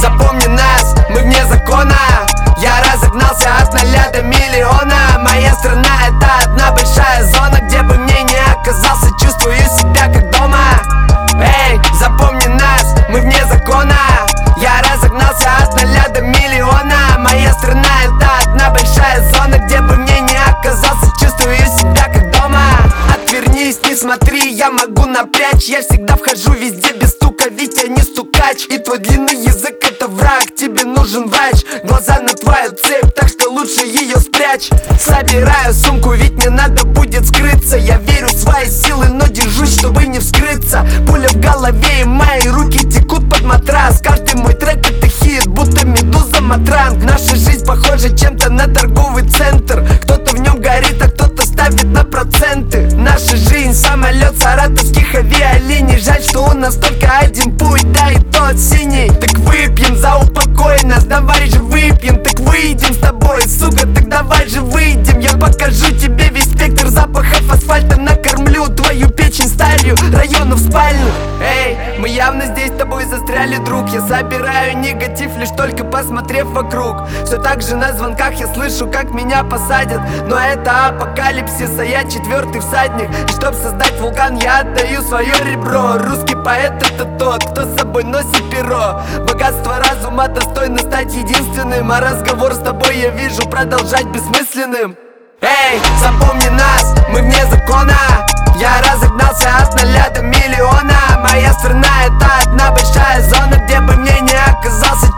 запомни нас, мы вне закона. Я разогнался от ноля до миллиона. Моя страна это одна большая зона Где бы мне не оказался, чувствую себя как дома. Эй, запомни нас, мы вне закона. Я разогнался от ноля до миллиона. Моя страна это одна большая зона Где бы мне не оказался, чувствую себя как дома. Отвернись, не смотри, я могу напрячь. Я всегда вхожу везде стукач И твой длинный язык это враг, тебе нужен врач Глаза на твою цепь, так что лучше ее спрячь. Собираю сумку, ведь мне надо будет скрыться. Я верю в свои силы, но держусь, чтобы не вскрыться. Пуля в голове и мои руки текут под матрас. Каждый мой трек это хит, будто медуза матранг. Наша жизнь похожа чем-то на торговый центр. Кто-то в нем горит, а кто-то ставит на проценты. Наша жизнь самолет саратовских авиалиний. Жаль, что у нас только один путь, да и тот синий. Так выпьем за упокой нас, давай мы явно здесь с тобой застряли, друг. Я собираю негатив, лишь только посмотрев вокруг. Все так же на звонках я слышу, как меня посадят. Но это апокалипсис, а я четвертый всадник. И чтоб создать вулкан, я отдаю свое ребро. Русский поэт это тот, кто с собой носит перо. Богатство разума достойно стать единственным А разговор с тобой я вижу продолжать бессмысленным. Эй, запомни нас, мы вне закона. Я разогнался от ноля до миллиона Моя страна это одна большая зона Где бы мне не оказался